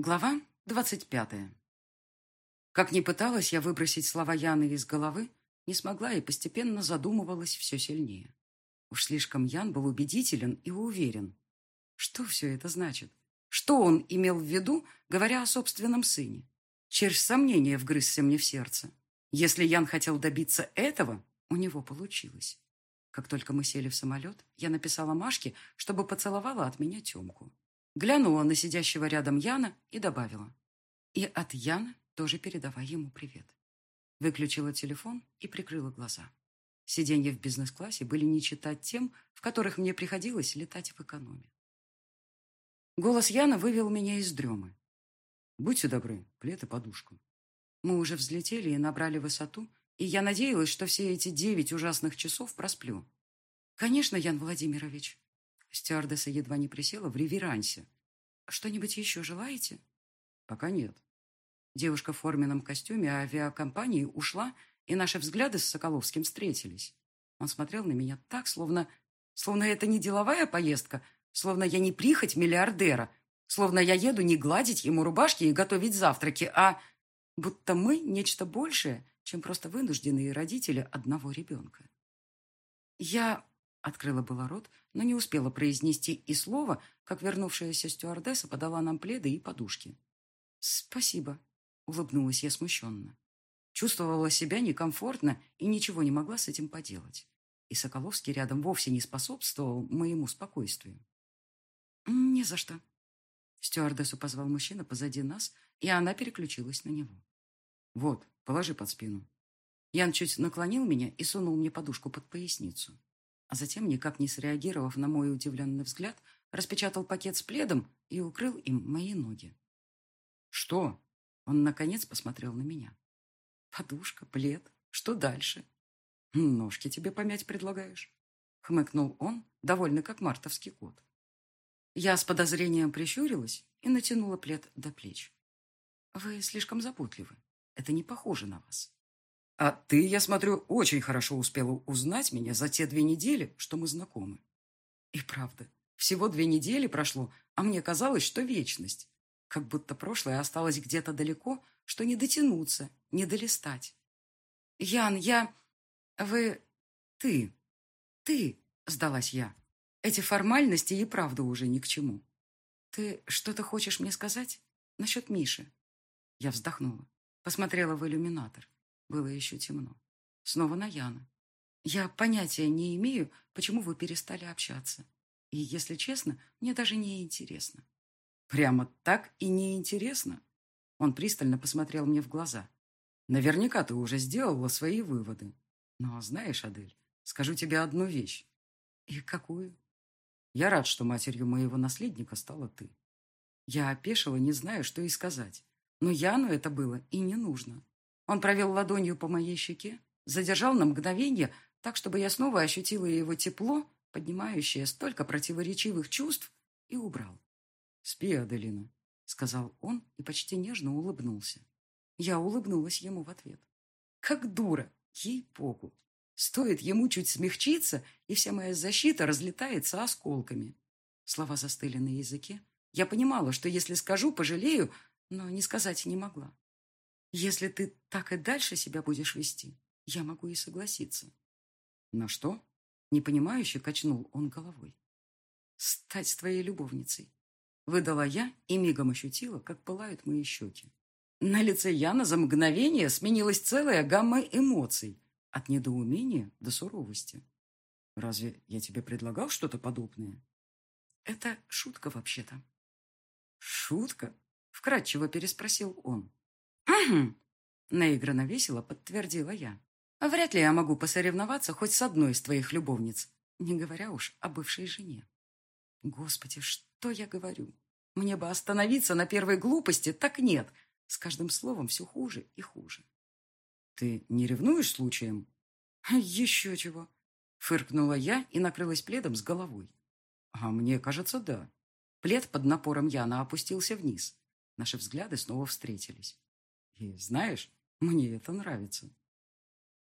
Глава двадцать пятая. Как ни пыталась я выбросить слова Яны из головы, не смогла и постепенно задумывалась все сильнее. Уж слишком Ян был убедителен и уверен. Что все это значит? Что он имел в виду, говоря о собственном сыне? Червь сомнения вгрызся мне в сердце. Если Ян хотел добиться этого, у него получилось. Как только мы сели в самолет, я написала Машке, чтобы поцеловала от меня Темку. Глянула на сидящего рядом Яна и добавила. И от Яна тоже передавай ему привет. Выключила телефон и прикрыла глаза. Сиденья в бизнес-классе были не читать тем, в которых мне приходилось летать в экономе. Голос Яна вывел меня из дремы. «Будьте добры, плед и подушку». Мы уже взлетели и набрали высоту, и я надеялась, что все эти девять ужасных часов просплю. «Конечно, Ян Владимирович», Стюардесса едва не присела в реверансе. «Что-нибудь еще желаете?» «Пока нет». Девушка в форменном костюме авиакомпании ушла, и наши взгляды с Соколовским встретились. Он смотрел на меня так, словно... Словно это не деловая поездка, словно я не прихоть миллиардера, словно я еду не гладить ему рубашки и готовить завтраки, а будто мы нечто большее, чем просто вынужденные родители одного ребенка. Я Открыла было рот, но не успела произнести и слова, как вернувшаяся стюардесса подала нам пледы и подушки. «Спасибо», — улыбнулась я смущенно. Чувствовала себя некомфортно и ничего не могла с этим поделать. И Соколовский рядом вовсе не способствовал моему спокойствию. «Не за что». Стюардессу позвал мужчина позади нас, и она переключилась на него. «Вот, положи под спину». Ян чуть наклонил меня и сунул мне подушку под поясницу а затем, никак не среагировав на мой удивленный взгляд, распечатал пакет с пледом и укрыл им мои ноги. «Что?» Он, наконец, посмотрел на меня. «Подушка, плед. Что дальше?» «Ножки тебе помять предлагаешь?» Хмыкнул он, довольный как мартовский кот. Я с подозрением прищурилась и натянула плед до плеч. «Вы слишком заботливы. Это не похоже на вас». А ты, я смотрю, очень хорошо успела узнать меня за те две недели, что мы знакомы. И правда, всего две недели прошло, а мне казалось, что вечность. Как будто прошлое осталось где-то далеко, что не дотянуться, не долистать. Ян, я... Вы... Ты. Ты, сдалась я. Эти формальности и правда уже ни к чему. Ты что-то хочешь мне сказать насчет Миши? Я вздохнула, посмотрела в иллюминатор. Было еще темно. Снова на Яна. Я понятия не имею, почему вы перестали общаться. И, если честно, мне даже не интересно. Прямо так и не интересно. Он пристально посмотрел мне в глаза. Наверняка ты уже сделала свои выводы. Но знаешь, Адель, скажу тебе одну вещь. И какую? Я рад, что матерью моего наследника стала ты. Я опешила, не знаю, что и сказать. Но Яну это было и не нужно. Он провел ладонью по моей щеке, задержал на мгновение, так, чтобы я снова ощутила его тепло, поднимающее столько противоречивых чувств, и убрал. «Спи, Аделина», — сказал он и почти нежно улыбнулся. Я улыбнулась ему в ответ. Как дура, ей-богу. Стоит ему чуть смягчиться, и вся моя защита разлетается осколками. Слова застыли на языке. Я понимала, что если скажу, пожалею, но не сказать не могла. Если ты так и дальше себя будешь вести, я могу и согласиться. На что? Непонимающе качнул он головой. Стать твоей любовницей. Выдала я и мигом ощутила, как пылают мои щеки. На лице Яна за мгновение сменилась целая гамма эмоций, от недоумения до суровости. Разве я тебе предлагал что-то подобное? Это шутка вообще-то. Шутка? Вкратчиво переспросил он. «Угу», — наигранно весело подтвердила я. «Вряд ли я могу посоревноваться хоть с одной из твоих любовниц, не говоря уж о бывшей жене». «Господи, что я говорю? Мне бы остановиться на первой глупости, так нет. С каждым словом все хуже и хуже». «Ты не ревнуешь случаем?» «Еще чего», — фыркнула я и накрылась пледом с головой. «А мне кажется, да». Плед под напором Яна опустился вниз. Наши взгляды снова встретились. И знаешь, мне это нравится.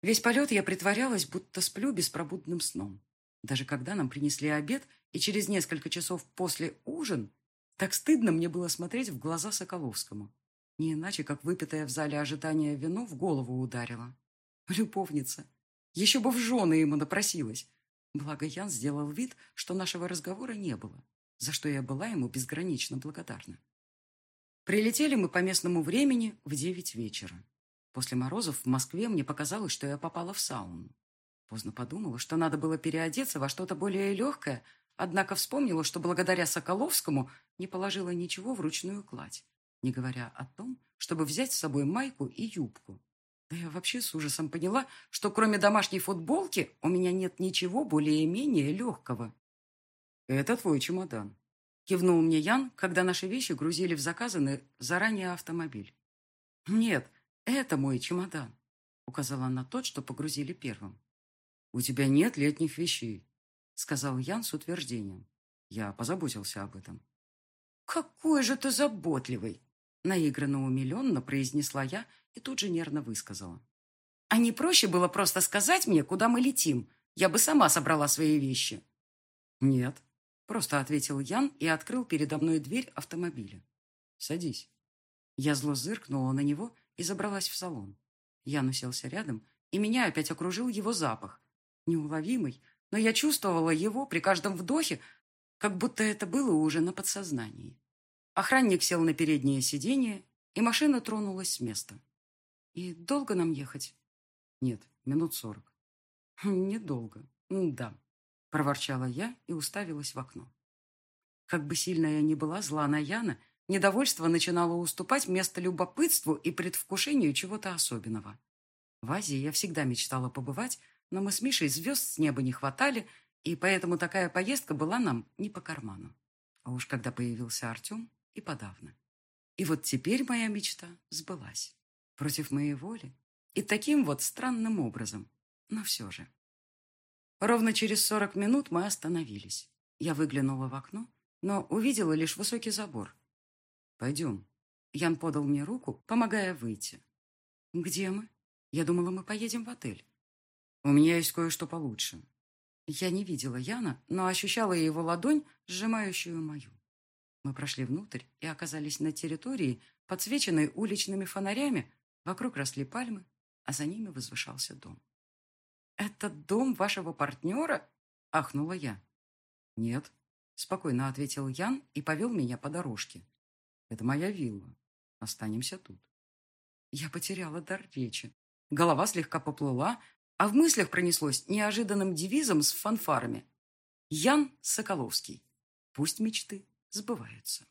Весь полет я притворялась, будто сплю беспробудным сном. Даже когда нам принесли обед, и через несколько часов после ужин, Так стыдно мне было смотреть в глаза Соколовскому. Не иначе, как выпитое в зале ожидания вино в голову ударило. Любовница. Еще бы в жены ему напросилась. Благо Ян сделал вид, что нашего разговора не было, за что я была ему безгранично благодарна. Прилетели мы по местному времени в девять вечера. После морозов в Москве мне показалось, что я попала в сауну. Поздно подумала, что надо было переодеться во что-то более легкое, однако вспомнила, что благодаря Соколовскому не положила ничего в ручную кладь, не говоря о том, чтобы взять с собой майку и юбку. Да я вообще с ужасом поняла, что кроме домашней футболки у меня нет ничего более-менее легкого. «Это твой чемодан», — кивнул мне Ян, когда наши вещи грузили в заказанный заранее автомобиль. «Нет, это мой чемодан», — указала на тот, что погрузили первым. «У тебя нет летних вещей», — сказал Ян с утверждением. Я позаботился об этом. «Какой же ты заботливый!» Наигранно умиленно произнесла я и тут же нервно высказала. «А не проще было просто сказать мне, куда мы летим? Я бы сама собрала свои вещи». «Нет», — просто ответил Ян и открыл передо мной дверь автомобиля. «Садись». Я зло зыркнула на него и забралась в салон. Ян уселся рядом, и меня опять окружил его запах. Неуловимый, но я чувствовала его при каждом вдохе, как будто это было уже на подсознании. Охранник сел на переднее сиденье, и машина тронулась с места. «И долго нам ехать?» «Нет, минут сорок». «Хм, «Недолго, да», — проворчала я и уставилась в окно. Как бы сильно я ни была зла на Яна, недовольство начинало уступать место любопытству и предвкушению чего-то особенного. В Азии я всегда мечтала побывать, но мы с Мишей звезд с неба не хватали, и поэтому такая поездка была нам не по карману. А уж когда появился Артем, и подавно. И вот теперь моя мечта сбылась. Против моей воли. И таким вот странным образом. Но все же. Ровно через сорок минут мы остановились. Я выглянула в окно, но увидела лишь высокий забор. «Пойдем». Ян подал мне руку, помогая выйти. «Где мы?» Я думала, мы поедем в отель. «У меня есть кое-что получше». Я не видела Яна, но ощущала его ладонь, сжимающую мою. Мы прошли внутрь и оказались на территории, подсвеченной уличными фонарями. Вокруг росли пальмы, а за ними возвышался дом. «Это дом вашего партнера?» – ахнула я. «Нет», – спокойно ответил Ян и повел меня по дорожке. «Это моя вилла. Останемся тут». Я потеряла дар речи. Голова слегка поплыла, а в мыслях пронеслось неожиданным девизом с фанфарами. Ян Соколовский. Пусть мечты сбываются.